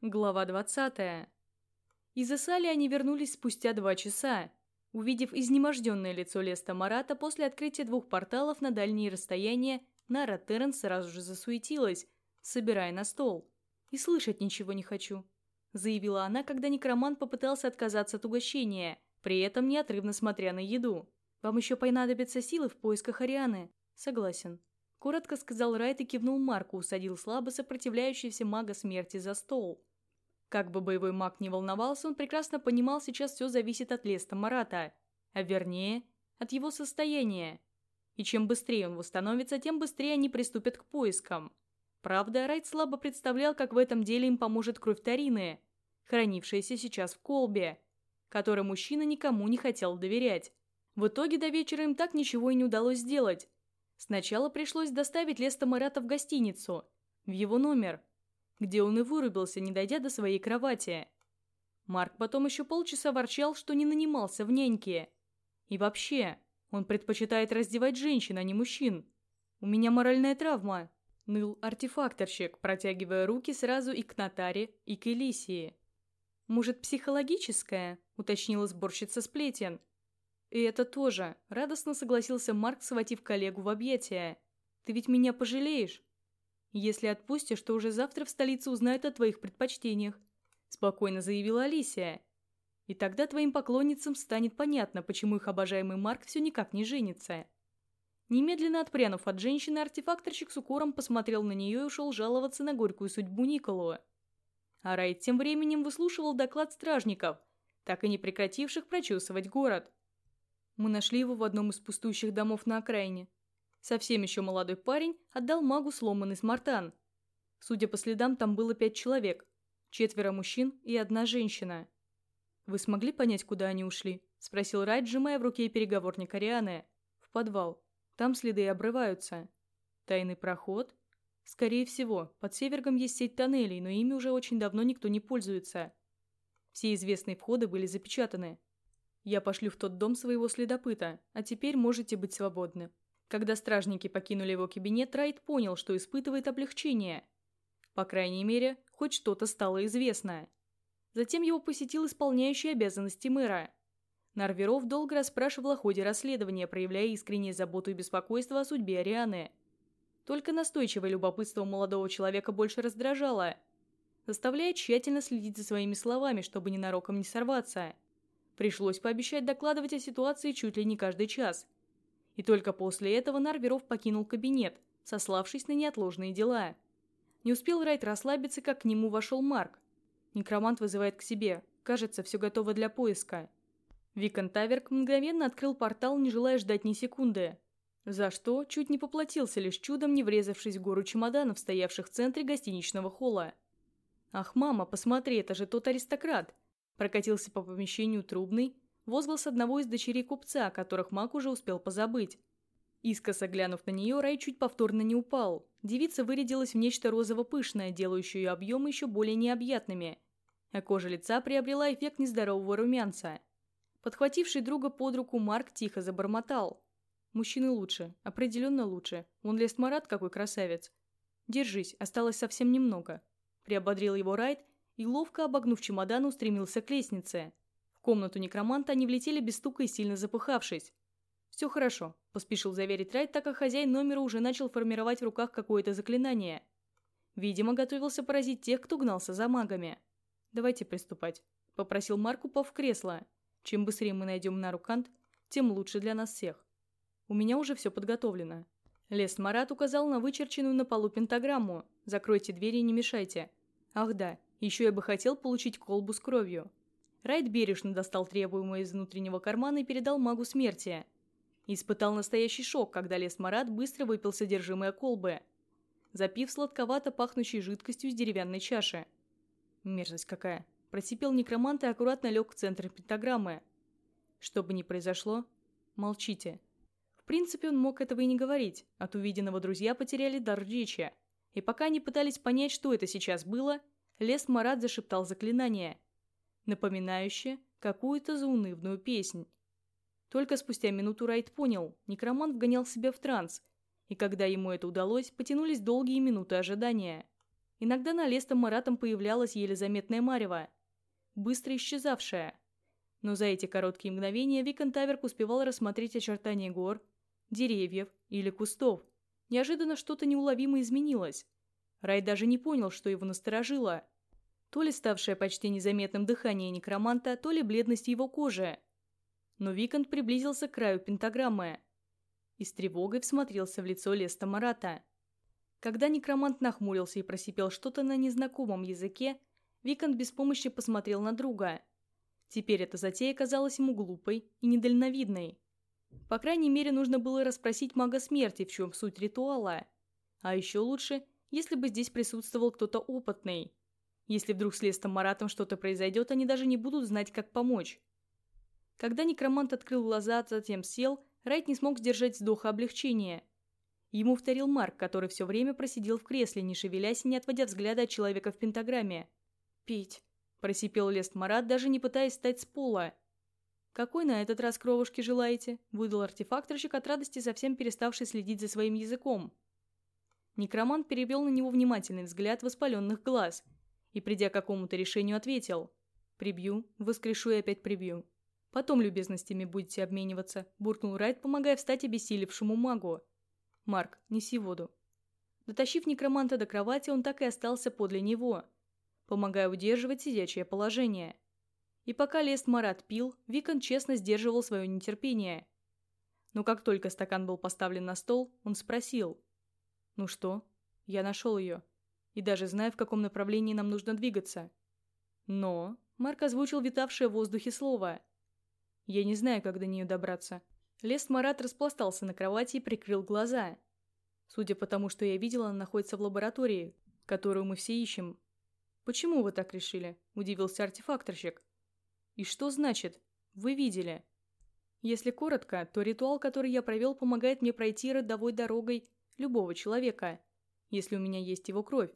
Глава 20. Из Исали они вернулись спустя два часа, увидев изнеможденное лицо Леста Марата после открытия двух порталов на дальние расстояния, Нара Террен сразу же засуетилась, собирая на стол. «И слышать ничего не хочу», — заявила она, когда некромант попытался отказаться от угощения, при этом неотрывно смотря на еду. «Вам еще понадобятся силы в поисках Арианы?» «Согласен», — коротко сказал Райт и кивнул Марку, усадил слабо сопротивляющегося мага смерти за стол. Как бы боевой маг не волновался, он прекрасно понимал, сейчас все зависит от Леста Марата, а вернее, от его состояния. И чем быстрее он восстановится, тем быстрее они приступят к поискам. Правда, Райт слабо представлял, как в этом деле им поможет кровь Тарины, хранившаяся сейчас в колбе, которой мужчина никому не хотел доверять. В итоге до вечера им так ничего и не удалось сделать. Сначала пришлось доставить Леста Марата в гостиницу, в его номер – где он и вырубился, не дойдя до своей кровати. Марк потом еще полчаса ворчал, что не нанимался в няньки. И вообще, он предпочитает раздевать женщин, а не мужчин. «У меня моральная травма», — ныл артефакторщик, протягивая руки сразу и к Натаре, и к Элисии. «Может, психологическая?» — уточнила сборщица сплетен. «И это тоже», — радостно согласился Марк, схватив коллегу в объятия. «Ты ведь меня пожалеешь?» «Если отпустишь, то уже завтра в столице узнают о твоих предпочтениях», – спокойно заявила Алисия. «И тогда твоим поклонницам станет понятно, почему их обожаемый Марк все никак не женится». Немедленно отпрянув от женщины, артефакторщик с укором посмотрел на нее и ушел жаловаться на горькую судьбу Николу. А Райт тем временем выслушивал доклад стражников, так и не прекративших прочесывать город. Мы нашли его в одном из пустующих домов на окраине. Совсем еще молодой парень отдал магу сломанный смартан. Судя по следам, там было пять человек. Четверо мужчин и одна женщина. «Вы смогли понять, куда они ушли?» – спросил Райт, сжимая в руке переговорник Арианы. «В подвал. Там следы обрываются». «Тайный проход?» «Скорее всего. Под Севергом есть сеть тоннелей, но ими уже очень давно никто не пользуется. Все известные входы были запечатаны. Я пошлю в тот дом своего следопыта, а теперь можете быть свободны». Когда стражники покинули его кабинет, Райт понял, что испытывает облегчение. По крайней мере, хоть что-то стало известно. Затем его посетил исполняющий обязанности мэра. Нарверов долго расспрашивал о ходе расследования, проявляя искреннюю заботу и беспокойство о судьбе Арианы. Только настойчивое любопытство молодого человека больше раздражало, заставляя тщательно следить за своими словами, чтобы ненароком не сорваться. Пришлось пообещать докладывать о ситуации чуть ли не каждый час – и только после этого Нарверов покинул кабинет, сославшись на неотложные дела. Не успел Райт расслабиться, как к нему вошел Марк. Некромант вызывает к себе. Кажется, все готово для поиска. Викон Таверк мгновенно открыл портал, не желая ждать ни секунды. За что чуть не поплатился, лишь чудом не врезавшись в гору чемоданов, стоявших в центре гостиничного холла. «Ах, мама, посмотри, это же тот аристократ!» Прокатился по помещению трубный, возглас одного из дочерей купца, о которых маг уже успел позабыть. Искоса глянув на нее, Рай чуть повторно не упал. Девица вырядилась в нечто розово-пышное, делающее ее объемы еще более необъятными. А кожа лица приобрела эффект нездорового румянца. Подхвативший друга под руку, Марк тихо забормотал. «Мужчины лучше, определенно лучше. Он лест Марат какой красавец. Держись, осталось совсем немного». Приободрил его Райт и, ловко обогнув чемодан, устремился к лестнице. Комнату некроманта они влетели без стука и сильно запыхавшись. «Все хорошо», – поспешил заверить Райт, так как хозяин номера уже начал формировать в руках какое-то заклинание. Видимо, готовился поразить тех, кто гнался за магами. «Давайте приступать», – попросил Марк, упав в кресло. «Чем быстрее мы найдем на рукант, тем лучше для нас всех. У меня уже все подготовлено». Лес Марат указал на вычерченную на полу пентаграмму. «Закройте двери и не мешайте». «Ах да, еще я бы хотел получить колбу с кровью». Райт бережно достал требуемое из внутреннего кармана и передал магу смерти. Испытал настоящий шок, когда лес Марат быстро выпил содержимое колбы, запив сладковато пахнущей жидкостью из деревянной чаши. Мерзость какая. Просипел некромант и аккуратно лег в центр пентаграммы. Что бы ни произошло, молчите. В принципе, он мог этого и не говорить. От увиденного друзья потеряли дар речи. И пока они пытались понять, что это сейчас было, лес Марат зашептал заклинание – напоминающее какую-то заунывную песнь. Только спустя минуту Райт понял, некромант вгонял себя в транс, и когда ему это удалось, потянулись долгие минуты ожидания. Иногда на Лестом Маратом появлялась еле заметная марева, быстро исчезавшая. Но за эти короткие мгновения Викон Таверк успевал рассмотреть очертания гор, деревьев или кустов. Неожиданно что-то неуловимо изменилось. Рай даже не понял, что его насторожило. То ли ставшее почти незаметным дыхание некроманта, то ли бледность его кожи. Но Виконт приблизился к краю пентаграммы и с тревогой всмотрелся в лицо Леста Марата. Когда некромант нахмурился и просипел что-то на незнакомом языке, Виконт без помощи посмотрел на друга. Теперь эта затея казалась ему глупой и недальновидной. По крайней мере, нужно было расспросить мага смерти, в чем суть ритуала. А еще лучше, если бы здесь присутствовал кто-то опытный. Если вдруг с Лестом Маратом что-то произойдет, они даже не будут знать, как помочь. Когда некромант открыл глаза, а затем сел, Райт не смог сдержать вздоха облегчения. Ему вторил Марк, который все время просидел в кресле, не шевелясь и не отводя взгляда от человека в пентаграмме. «Пить», – просипел Лест Марат, даже не пытаясь встать с пола. «Какой на этот раз кровушки желаете?» – выдал артефакторщик от радости, совсем переставший следить за своим языком. Некромант перевел на него внимательный взгляд воспаленных глаз и, придя к какому-то решению, ответил. «Прибью, воскрешу и опять прибью. Потом любезностями будете обмениваться», – буркнул Райт, помогая встать обессилевшему магу. «Марк, неси воду». Дотащив некроманта до кровати, он так и остался подле него, помогая удерживать сидячее положение. И пока Лест Марат пил, Викон честно сдерживал свое нетерпение. Но как только стакан был поставлен на стол, он спросил – ну что? Я нашел ее. И даже знаю, в каком направлении нам нужно двигаться. Но... Марк озвучил витавшее в воздухе слово. Я не знаю, как до нее добраться. Лест Марат распластался на кровати и прикрыл глаза. Судя по тому, что я видела, она находится в лаборатории, которую мы все ищем. «Почему вы так решили?» – удивился артефакторщик. «И что значит? Вы видели?» Если коротко, то ритуал, который я провел, помогает мне пройти родовой дорогой любого человека, если у меня есть его кровь,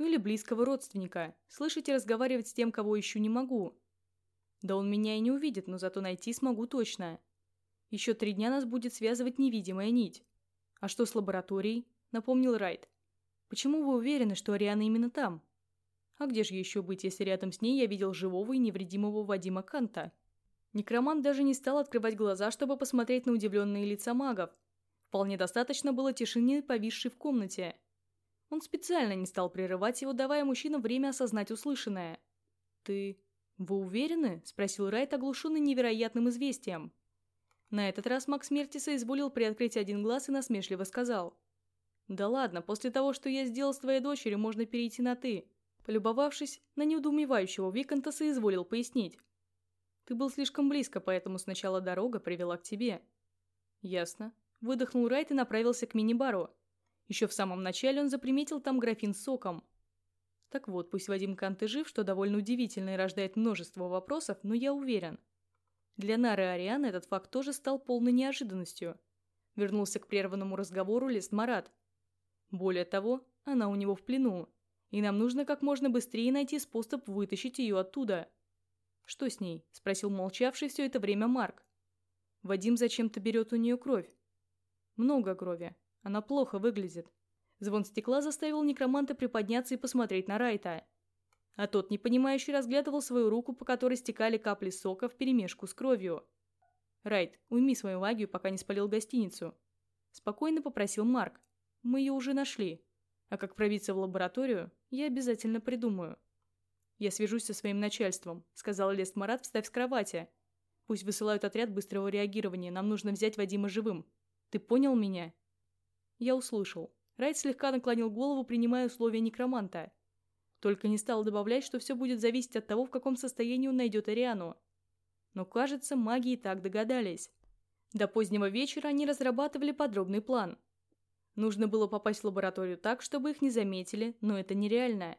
ну или близкого родственника, слышать и разговаривать с тем, кого ищу, не могу. Да он меня и не увидит, но зато найти смогу точно. Еще три дня нас будет связывать невидимая нить. А что с лабораторией? Напомнил Райт. Почему вы уверены, что Ариана именно там? А где же еще быть, если рядом с ней я видел живого и невредимого Вадима Канта? Некромант даже не стал открывать глаза, чтобы посмотреть на удивленные лица магов, Вполне достаточно было тишины, повисшей в комнате. Он специально не стал прерывать его, давая мужчинам время осознать услышанное. «Ты... вы уверены?» – спросил Райт, оглушенный невероятным известием. На этот раз маг смерти соизволил приоткрыть один глаз и насмешливо сказал. «Да ладно, после того, что я сделал с твоей дочерью, можно перейти на «ты». Полюбовавшись на неудумевающего Виконта, соизволил пояснить. «Ты был слишком близко, поэтому сначала дорога привела к тебе». «Ясно. Выдохнул Райт и направился к мини-бару. Еще в самом начале он заприметил там графин соком. Так вот, пусть Вадим Кант и жив, что довольно удивительно и рождает множество вопросов, но я уверен. Для Нары Арианы этот факт тоже стал полной неожиданностью. Вернулся к прерванному разговору Лист Марат. Более того, она у него в плену, и нам нужно как можно быстрее найти способ вытащить ее оттуда. «Что с ней?» – спросил молчавший все это время Марк. Вадим зачем-то берет у нее кровь. Много крови. Она плохо выглядит. Звон стекла заставил некроманта приподняться и посмотреть на Райта. А тот, непонимающий, разглядывал свою руку, по которой стекали капли сока вперемешку с кровью. «Райт, уйми свою магию, пока не спалил гостиницу». Спокойно попросил Марк. «Мы ее уже нашли. А как пробиться в лабораторию, я обязательно придумаю». «Я свяжусь со своим начальством», — сказал Лест Марат, встав с кровати. «Пусть высылают отряд быстрого реагирования. Нам нужно взять Вадима живым. Ты понял меня?» Я услышал. Райт слегка наклонил голову, принимая условия некроманта. Только не стал добавлять, что все будет зависеть от того, в каком состоянии он найдет Ариану. Но, кажется, маги и так догадались. До позднего вечера они разрабатывали подробный план. Нужно было попасть в лабораторию так, чтобы их не заметили, но это нереально.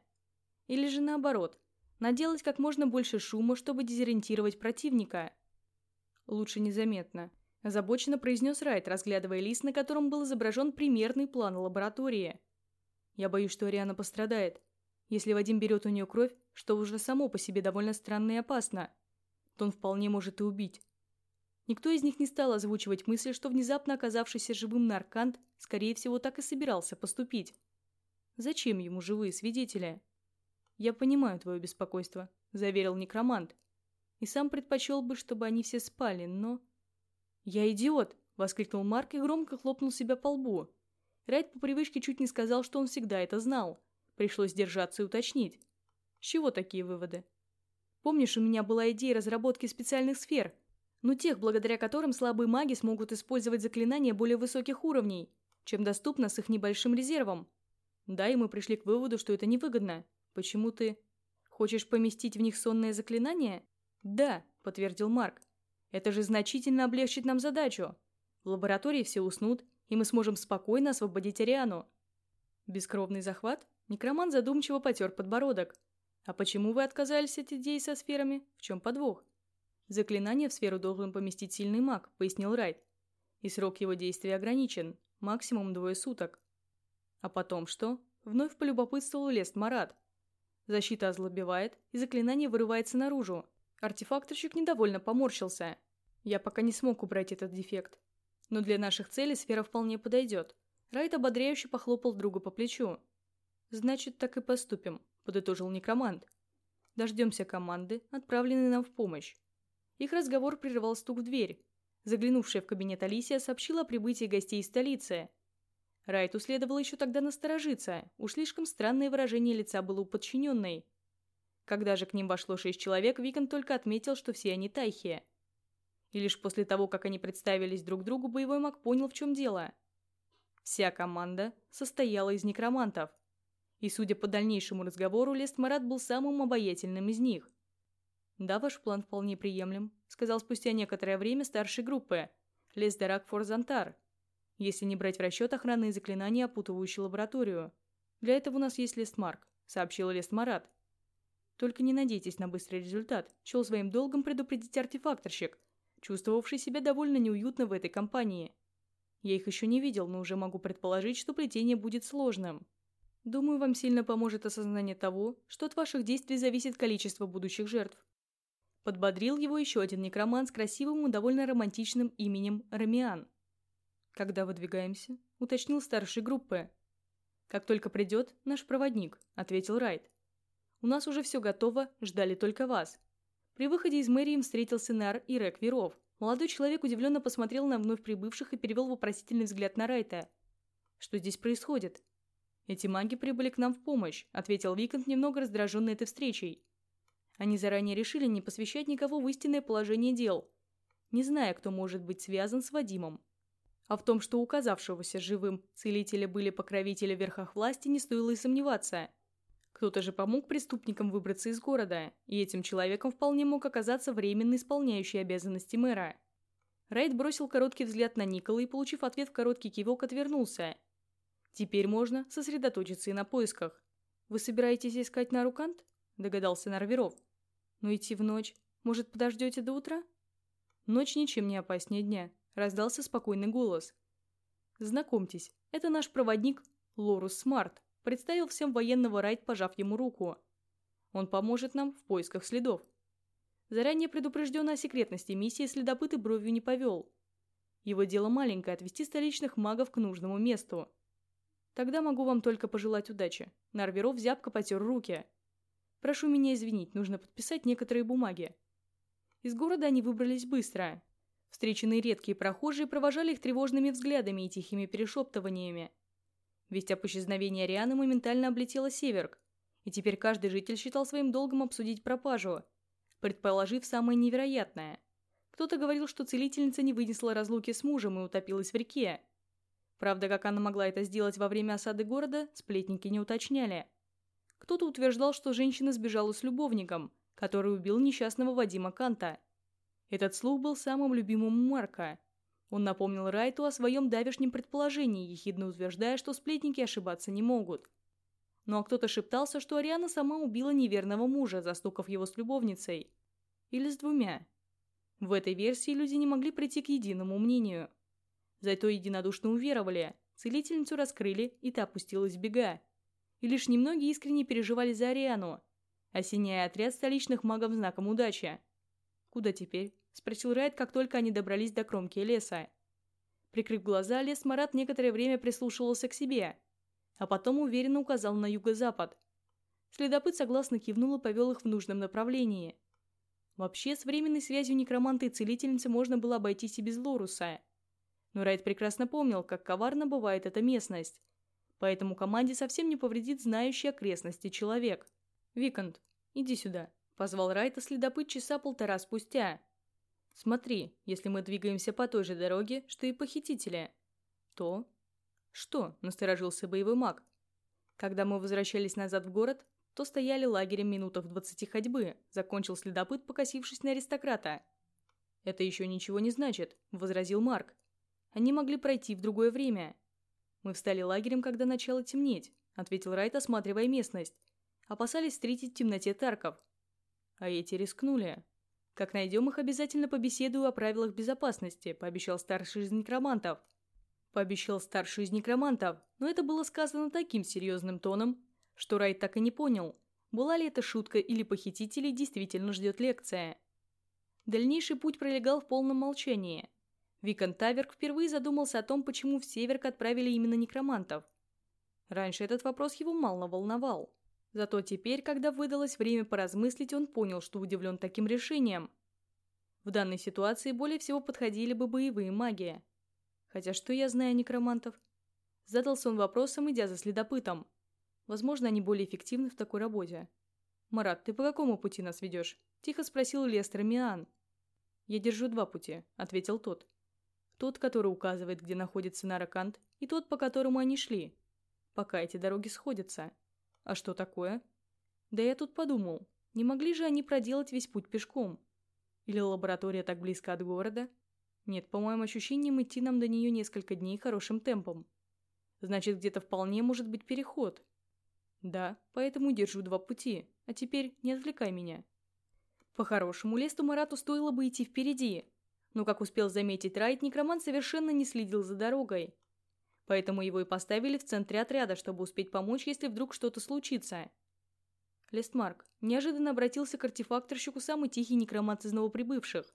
Или же наоборот, наделать как можно больше шума, чтобы дезориентировать противника. Лучше незаметно. Озабоченно произнес Райт, разглядывая лист, на котором был изображен примерный план лаборатории. «Я боюсь, что Ариана пострадает. Если Вадим берет у нее кровь, что уже само по себе довольно странно и опасно, то он вполне может и убить». Никто из них не стал озвучивать мысль, что внезапно оказавшийся живым наркант, скорее всего, так и собирался поступить. Зачем ему живые свидетели? «Я понимаю твое беспокойство», — заверил некромант. «И сам предпочел бы, чтобы они все спали, но...» «Я идиот!» — воскликнул Марк и громко хлопнул себя по лбу. Райт по привычке чуть не сказал, что он всегда это знал. Пришлось держаться и уточнить. С чего такие выводы? Помнишь, у меня была идея разработки специальных сфер, ну тех, благодаря которым слабые маги смогут использовать заклинания более высоких уровней, чем доступно с их небольшим резервом. Да, и мы пришли к выводу, что это невыгодно. Почему ты... Хочешь поместить в них сонное заклинание? Да, подтвердил Марк. Это же значительно облегчит нам задачу. В лаборатории все уснут, и мы сможем спокойно освободить Ариану. Бескровный захват? Некроман задумчиво потер подбородок. А почему вы отказались от идеи со сферами? В чем подвох? Заклинание в сферу должен поместить сильный маг, пояснил Райт. И срок его действия ограничен, максимум двое суток. А потом что? Вновь полюбопытствовал Лест Марат. Защита озлобевает, и заклинание вырывается наружу. Артефакторщик недовольно поморщился. Я пока не смог убрать этот дефект. Но для наших целей сфера вполне подойдет. Райт ободряюще похлопал друга по плечу. «Значит, так и поступим», — подытожил некромант. «Дождемся команды, отправленной нам в помощь». Их разговор прервал стук в дверь. Заглянувшая в кабинет Алисия сообщила о прибытии гостей из столицы. Райту следовало еще тогда насторожиться, уж слишком странное выражение лица было у подчиненной. Когда же к ним вошло шесть человек, Викон только отметил, что все они тайхи. И лишь после того, как они представились друг другу, боевой маг понял, в чем дело. Вся команда состояла из некромантов. И, судя по дальнейшему разговору, Лест Марат был самым обаятельным из них. «Да, ваш план вполне приемлем», — сказал спустя некоторое время старшей группы. Лест Дарак Форзантар если не брать в расчет охранные заклинания, опутывающие лабораторию. Для этого у нас есть Лестмарк, сообщил Лестмарат. Только не надейтесь на быстрый результат, счел своим долгом предупредить артефакторщик, чувствовавший себя довольно неуютно в этой компании. Я их еще не видел, но уже могу предположить, что плетение будет сложным. Думаю, вам сильно поможет осознание того, что от ваших действий зависит количество будущих жертв. Подбодрил его еще один некроман с красивым и довольно романтичным именем Рамиан. «Когда выдвигаемся?» – уточнил старший группы. «Как только придет наш проводник», – ответил Райт. «У нас уже все готово, ждали только вас». При выходе из мэрии им встретился Нар и Рек Веров. Молодой человек удивленно посмотрел на вновь прибывших и перевел вопросительный взгляд на Райта. «Что здесь происходит?» «Эти маги прибыли к нам в помощь», – ответил Викант, немного раздраженный этой встречей. Они заранее решили не посвящать никого в истинное положение дел, не зная, кто может быть связан с Вадимом. А в том, что указавшегося живым целителя были покровители верхах власти, не стоило и сомневаться. Кто-то же помог преступникам выбраться из города, и этим человеком вполне мог оказаться временно исполняющий обязанности мэра. Райт бросил короткий взгляд на Никола и, получив ответ в короткий кивок, отвернулся. Теперь можно сосредоточиться и на поисках. «Вы собираетесь искать Нарукант?» – догадался Нарверов. «Но идти в ночь. Может, подождете до утра?» «Ночь ничем не опаснее дня», раздался спокойный голос. «Знакомьтесь, это наш проводник Лорус Смарт», представил всем военного Райт, пожав ему руку. «Он поможет нам в поисках следов». Заранее предупрежденно о секретности миссии следопыт и бровью не повел. Его дело маленькое – отвести столичных магов к нужному месту. Тогда могу вам только пожелать удачи. Нарверов зябко потер руки. Прошу меня извинить, нужно подписать некоторые бумаги. Из города они выбрались быстро. Встреченные редкие прохожие провожали их тревожными взглядами и тихими перешептываниями. Весть об исчезновении Арианы моментально облетела Северк, и теперь каждый житель считал своим долгом обсудить пропажу, предположив самое невероятное. Кто-то говорил, что целительница не вынесла разлуки с мужем и утопилась в реке. Правда, как она могла это сделать во время осады города, сплетники не уточняли. Кто-то утверждал, что женщина сбежала с любовником, который убил несчастного Вадима Канта – этот слух был самым любимым Марка. Он напомнил Райту о своем давешнем предположении, ехидно утверждая, что сплетники ошибаться не могут. Ну а кто-то шептался, что Ариана сама убила неверного мужа, застукав его с любовницей. Или с двумя. В этой версии люди не могли прийти к единому мнению. Зато единодушно уверовали, целительницу раскрыли, и та опустилась в бега. И лишь немногие искренне переживали за Ариану, осеняя отряд столичных магов знаком удачи. Куда теперь? – спросил Райт, как только они добрались до кромки леса. Прикрыв глаза, лес Марат некоторое время прислушивался к себе. а потом уверенно указал на юго-запад. Следопыт согласно кивнул и повел их в нужном направлении. Вообще, с временной связью некроманта и целительницы можно было обойтись и без Лоруса. Но Райт прекрасно помнил, как коварно бывает эта местность. Поэтому команде совсем не повредит знающий окрестности человек. «Викант, иди сюда», — позвал Райта следопыт часа полтора спустя. «Смотри, если мы двигаемся по той же дороге, что и похитители, то...» «Что?» — насторожился боевой маг. Когда мы возвращались назад в город, то стояли лагерем минутах в двадцати ходьбы, закончил следопыт, покосившись на аристократа. «Это еще ничего не значит», — возразил Марк. «Они могли пройти в другое время». «Мы встали лагерем, когда начало темнеть», — ответил Райт, осматривая местность. Опасались встретить в темноте Тарков. А эти рискнули. «Как найдем их, обязательно побеседую о правилах безопасности», — пообещал старший из некромантов. Пообещал старший из некромантов, но это было сказано таким серьезным тоном, что Райт так и не понял, была ли это шутка или похитителей действительно ждет лекция. Дальнейший путь пролегал в полном молчании. Викон Таверк впервые задумался о том, почему в Северк отправили именно некромантов. Раньше этот вопрос его мало волновал. Зато теперь, когда выдалось время поразмыслить, он понял, что удивлен таким решением. В данной ситуации более всего подходили бы боевые маги. Хотя что я знаю о некромантов? Задался он вопросом, идя за следопытом. Возможно, они более эффективны в такой работе. «Марат, ты по какому пути нас ведешь?» – тихо спросил Лестер Миан. «Я держу два пути», – ответил тот. «Тот, который указывает, где находится Наракант, и тот, по которому они шли. Пока эти дороги сходятся. А что такое?» «Да я тут подумал, не могли же они проделать весь путь пешком? Или лаборатория так близко от города?» «Нет, по моим ощущениям, идти нам до нее несколько дней хорошим темпом. Значит, где-то вполне может быть переход». Да, поэтому держу два пути. А теперь не отвлекай меня. По-хорошему, Лесту Марату стоило бы идти впереди. Но, как успел заметить Райт, некромант совершенно не следил за дорогой. Поэтому его и поставили в центре отряда, чтобы успеть помочь, если вдруг что-то случится. Лестмарк неожиданно обратился к артефакторщику самый тихий некромант из новоприбывших.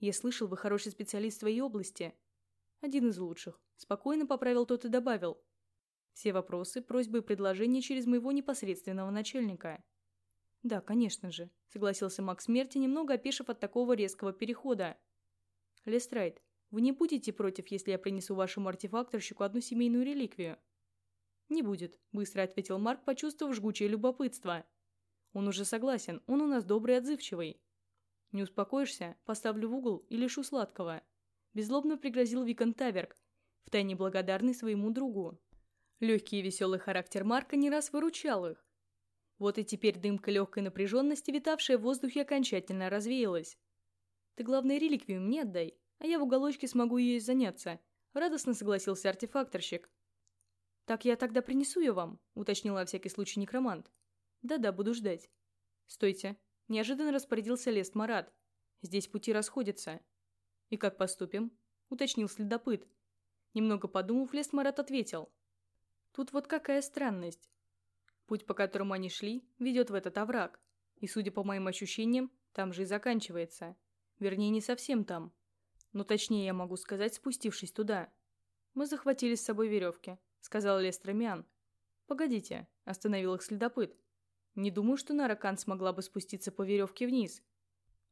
«Я слышал, вы хороший специалист в своей области». «Один из лучших», – спокойно поправил тот и добавил. Все вопросы, просьбы и предложения через моего непосредственного начальника. «Да, конечно же», — согласился Макс Смерти, немного опешив от такого резкого перехода. «Лестрайт, вы не будете против, если я принесу вашему артефакторщику одну семейную реликвию?» «Не будет», — быстро ответил Марк, почувствовав жгучее любопытство. «Он уже согласен, он у нас добрый и отзывчивый». «Не успокоишься? Поставлю в угол и лишу сладкого». Беззлобно пригрозил Викон Таверк, втайне благодарный своему другу. Легкий и веселый характер Марка не раз выручал их. Вот и теперь дымка легкой напряженности, витавшая в воздухе, окончательно развеялась. «Ты, главное, реликвию мне отдай, а я в уголочке смогу ею заняться», — радостно согласился артефакторщик. «Так я тогда принесу ее вам», — уточнил на всякий случай некромант. «Да-да, буду ждать». «Стойте», — неожиданно распорядился Лест Марат. «Здесь пути расходятся». «И как поступим?» — уточнил следопыт. Немного подумав, Лест Марат ответил. Тут вот какая странность. Путь, по которому они шли, ведет в этот овраг. И, судя по моим ощущениям, там же и заканчивается. Вернее, не совсем там. Но точнее я могу сказать, спустившись туда. Мы захватили с собой веревки, сказал Лестромиан. Погодите, остановил их следопыт. Не думаю, что Наракан смогла бы спуститься по веревке вниз.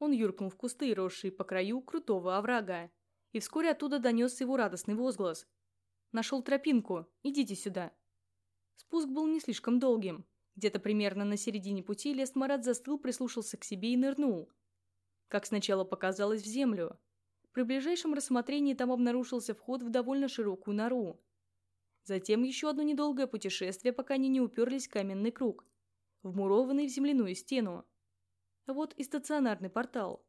Он юркнул в кусты, росшие по краю крутого оврага. И вскоре оттуда донесся его радостный возглас. Нашел тропинку. Идите сюда. Спуск был не слишком долгим. Где-то примерно на середине пути лес Марат застыл, прислушался к себе и нырнул. Как сначала показалось, в землю. При ближайшем рассмотрении там обнаружился вход в довольно широкую нору. Затем еще одно недолгое путешествие, пока они не уперлись в каменный круг, вмурованный в земляную стену. Вот и стационарный портал.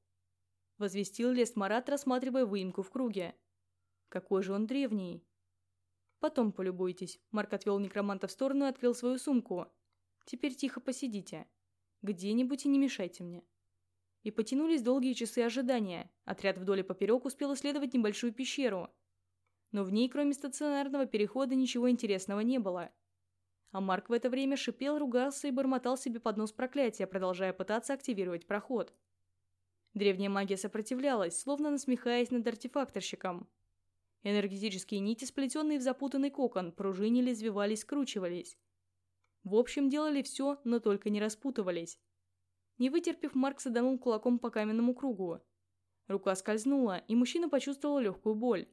Возвестил лес Марат, рассматривая выемку в круге. Какой же он древний. «Потом полюбуйтесь». Марк отвел некроманта в сторону и открыл свою сумку. «Теперь тихо посидите. Где-нибудь и не мешайте мне». И потянулись долгие часы ожидания. Отряд вдоль и поперек успел исследовать небольшую пещеру. Но в ней, кроме стационарного перехода, ничего интересного не было. А Марк в это время шипел, ругался и бормотал себе под нос проклятия, продолжая пытаться активировать проход. Древняя магия сопротивлялась, словно насмехаясь над артефакторщиком. Энергетические нити, сплетенные в запутанный кокон, пружинили, извивались, скручивались. В общем, делали все, но только не распутывались. Не вытерпев, Марк саданул кулаком по каменному кругу. Рука скользнула, и мужчина почувствовал легкую боль.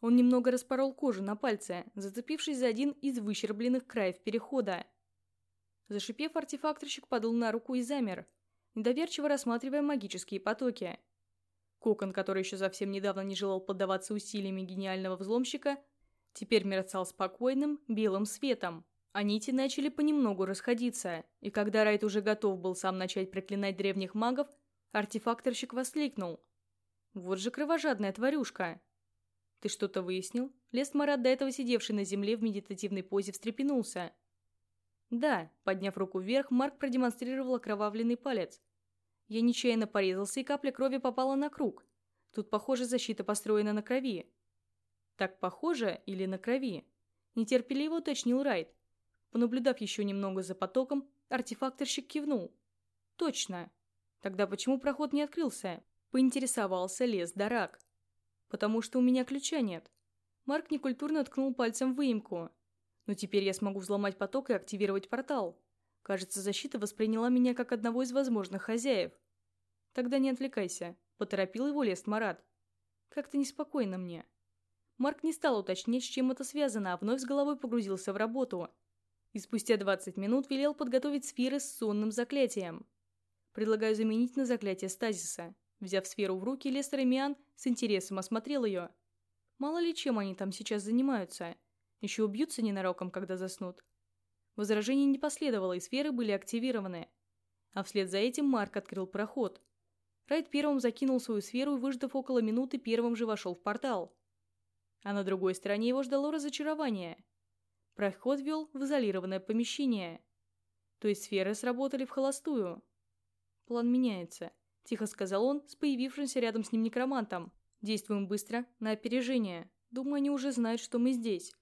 Он немного распорол кожу на пальце, зацепившись за один из выщербленных краев перехода. Зашипев, артефакторщик подул на руку и замер, недоверчиво рассматривая магические потоки. Кокон, который еще совсем недавно не желал поддаваться усилиями гениального взломщика, теперь мерцал спокойным, белым светом, а нити начали понемногу расходиться, и когда Райт уже готов был сам начать проклинать древних магов, артефакторщик воскликнул. «Вот же кровожадная тварюшка!» «Ты что-то выяснил?» Лест Марат, до этого сидевший на земле в медитативной позе, встрепенулся. «Да», — подняв руку вверх, Марк продемонстрировал окровавленный палец. Я нечаянно порезался, и капля крови попала на круг. Тут, похоже, защита построена на крови. Так похоже или на крови? Нетерпеливо уточнил Райт. Понаблюдав еще немного за потоком, артефакторщик кивнул. Точно. Тогда почему проход не открылся? Поинтересовался Лес Дарак. Потому что у меня ключа нет. Марк некультурно ткнул пальцем в выемку. Но теперь я смогу взломать поток и активировать портал. Кажется, защита восприняла меня как одного из возможных хозяев. Тогда не отвлекайся. Поторопил его Лест Марат. Как-то неспокойно мне. Марк не стал уточнять, с чем это связано, а вновь с головой погрузился в работу. И спустя 20 минут велел подготовить сферы с сонным заклятием. Предлагаю заменить на заклятие стазиса. Взяв сферу в руки, Лестер Эмиан с интересом осмотрел ее. Мало ли чем они там сейчас занимаются. Еще убьются ненароком, когда заснут. Возражений не последовало, и сферы были активированы. А вслед за этим Марк открыл проход. Райт первым закинул свою сферу и, выждав около минуты, первым же вошел в портал. А на другой стороне его ждало разочарование. Проход вел в изолированное помещение. То есть сферы сработали в холостую. «План меняется», – тихо сказал он с появившимся рядом с ним некромантом. «Действуем быстро, на опережение. Думаю, они уже знают, что мы здесь».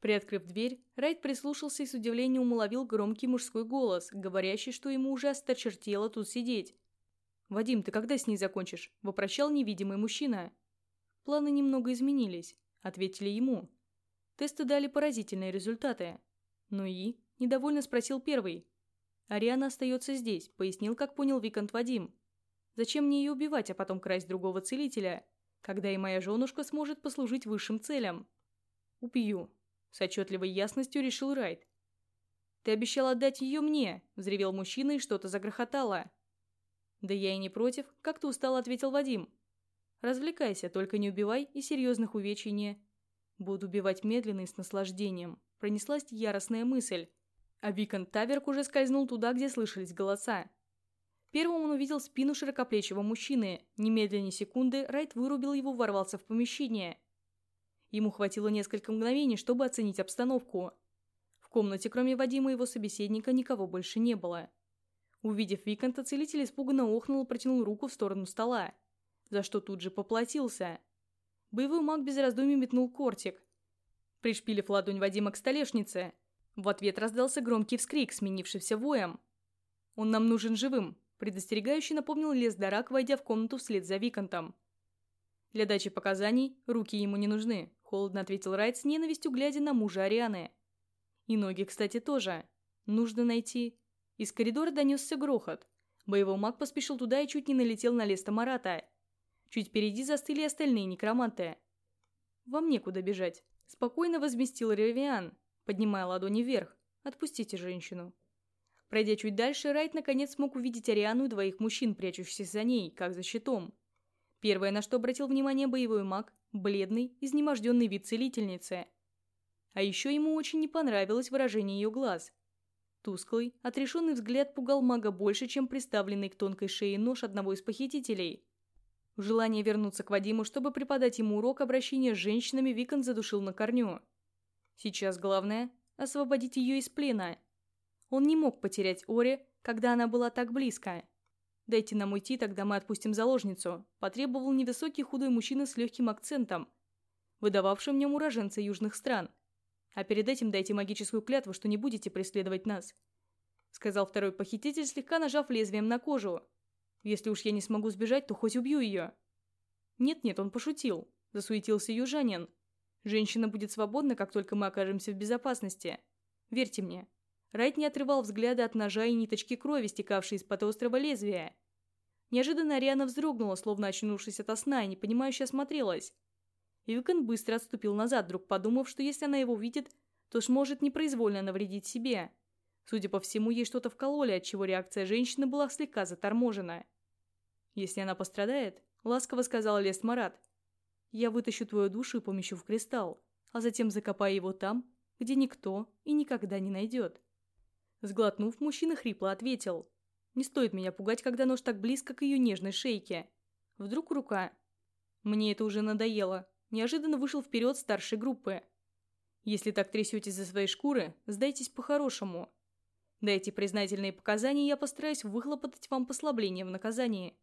Приоткрыв дверь, Райт прислушался и с удивлением уловил громкий мужской голос, говорящий, что ему уже осточертело тут сидеть. «Вадим, ты когда с ней закончишь?» – вопрощал невидимый мужчина. «Планы немного изменились», – ответили ему. Тесты дали поразительные результаты. «Ну и?» – недовольно спросил первый. «Ариана остается здесь», – пояснил, как понял Викант Вадим. «Зачем мне ее убивать, а потом красть другого целителя, когда и моя женушка сможет послужить высшим целям?» «Убью», с отчетливой ясностью решил Райт. «Ты обещал отдать ее мне!» – взревел мужчина и что-то загрохотало. «Да я и не против», – как-то устало ответил Вадим. «Развлекайся, только не убивай и серьезных увечий не...» «Буду убивать медленно и с наслаждением», – пронеслась яростная мысль. А Викон Таверк уже скользнул туда, где слышались голоса. Первым он увидел спину широкоплечего мужчины. Немедленно секунды Райт вырубил его, ворвался в помещение – Ему хватило несколько мгновений, чтобы оценить обстановку. В комнате, кроме Вадима и его собеседника, никого больше не было. Увидев Виконта, целитель испуганно охнул и протянул руку в сторону стола, за что тут же поплатился. Боевой маг без раздумий метнул кортик. Пришпилив ладонь Вадима к столешнице, в ответ раздался громкий вскрик, сменившийся воем. «Он нам нужен живым», – предостерегающий напомнил Лес Дарак, войдя в комнату вслед за Виконтом. Для дачи показаний руки ему не нужны. Холодно ответил Райт с ненавистью, глядя на мужа Арианы. И ноги, кстати, тоже. Нужно найти. Из коридора донесся грохот. Боевой маг поспешил туда и чуть не налетел на Леста Марата. Чуть впереди застыли остальные некроманты. «Вам некуда бежать», – спокойно возместил Ревиан, поднимая ладони вверх. «Отпустите женщину». Пройдя чуть дальше, Райт наконец смог увидеть Ариану и двоих мужчин, прячущихся за ней, как за щитом. Первое, на что обратил внимание боевой маг, бледный, изнеможденный вид целительницы. А еще ему очень не понравилось выражение ее глаз. Тусклый, отрешенный взгляд пугал мага больше, чем приставленный к тонкой шее нож одного из похитителей. Желание вернуться к Вадиму, чтобы преподать ему урок обращения с женщинами, Викон задушил на корню. Сейчас главное – освободить ее из плена. Он не мог потерять Оре, когда она была так близко. «Дайте нам уйти, тогда мы отпустим заложницу», – потребовал невысокий худой мужчина с легким акцентом, выдававшим в нем уроженца южных стран. «А перед этим дайте магическую клятву, что не будете преследовать нас», – сказал второй похититель, слегка нажав лезвием на кожу. «Если уж я не смогу сбежать, то хоть убью ее». «Нет-нет, он пошутил», – засуетился южанин. «Женщина будет свободна, как только мы окажемся в безопасности. Верьте мне». Райт не отрывал взгляда от ножа и ниточки крови, стекавшей из-под острого лезвия. Неожиданно Ариана вздрогнула, словно очнувшись ото сна, и непонимающе осмотрелась. Ивкан быстро отступил назад, вдруг подумав, что если она его видит, то сможет непроизвольно навредить себе. Судя по всему, ей что-то вкололи, отчего реакция женщины была слегка заторможена. «Если она пострадает», — ласково сказал Лест Марат, «я вытащу твою душу и помещу в кристалл, а затем закопаю его там, где никто и никогда не найдет». Сглотнув, мужчина хрипло ответил. «Не стоит меня пугать, когда нож так близко к ее нежной шейке. Вдруг рука...» «Мне это уже надоело», неожиданно вышел вперед старшей группы. «Если так трясетесь за свои шкуры, сдайтесь по-хорошему. Дайте признательные показания, я постараюсь выхлопотать вам послабление в наказании».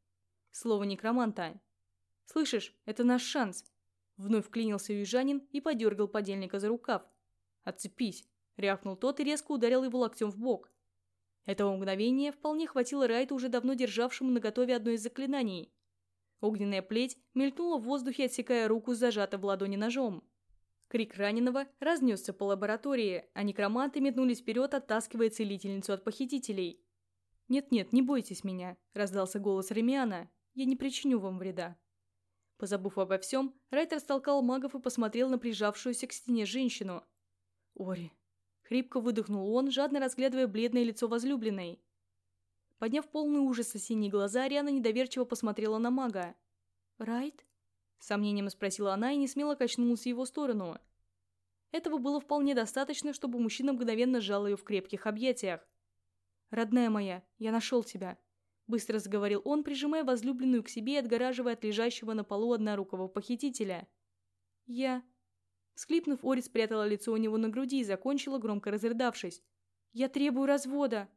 Слово некроманта. «Слышишь, это наш шанс!» Вновь вклинился южанин и подергал подельника за рукав. «Отцепись!» – рявкнул тот и резко ударил его локтем в бок. Этого мгновения вполне хватило Райту, уже давно державшему наготове одно из заклинаний. Огненная плеть мелькнула в воздухе, отсекая руку, зажатой в ладони ножом. Крик раненого разнесся по лаборатории, а некроманты метнулись вперед, оттаскивая целительницу от похитителей. «Нет-нет, не бойтесь меня», – раздался голос Ремиана. «Я не причиню вам вреда». Позабыв обо всем, Райт растолкал магов и посмотрел на прижавшуюся к стене женщину. «Ори». Хрипко выдохнул он, жадно разглядывая бледное лицо возлюбленной. Подняв полный ужас синие глаза, Ариана недоверчиво посмотрела на мага. «Райт?» – сомнением спросила она и не смело качнулась в его сторону. Этого было вполне достаточно, чтобы мужчина мгновенно сжал ее в крепких объятиях. «Родная моя, я нашел тебя», – быстро заговорил он, прижимая возлюбленную к себе и отгораживая от лежащего на полу однорукого похитителя. «Я...» Склипнув, Ори спрятала лицо у него на груди и закончила, громко разрыдавшись. «Я требую развода!»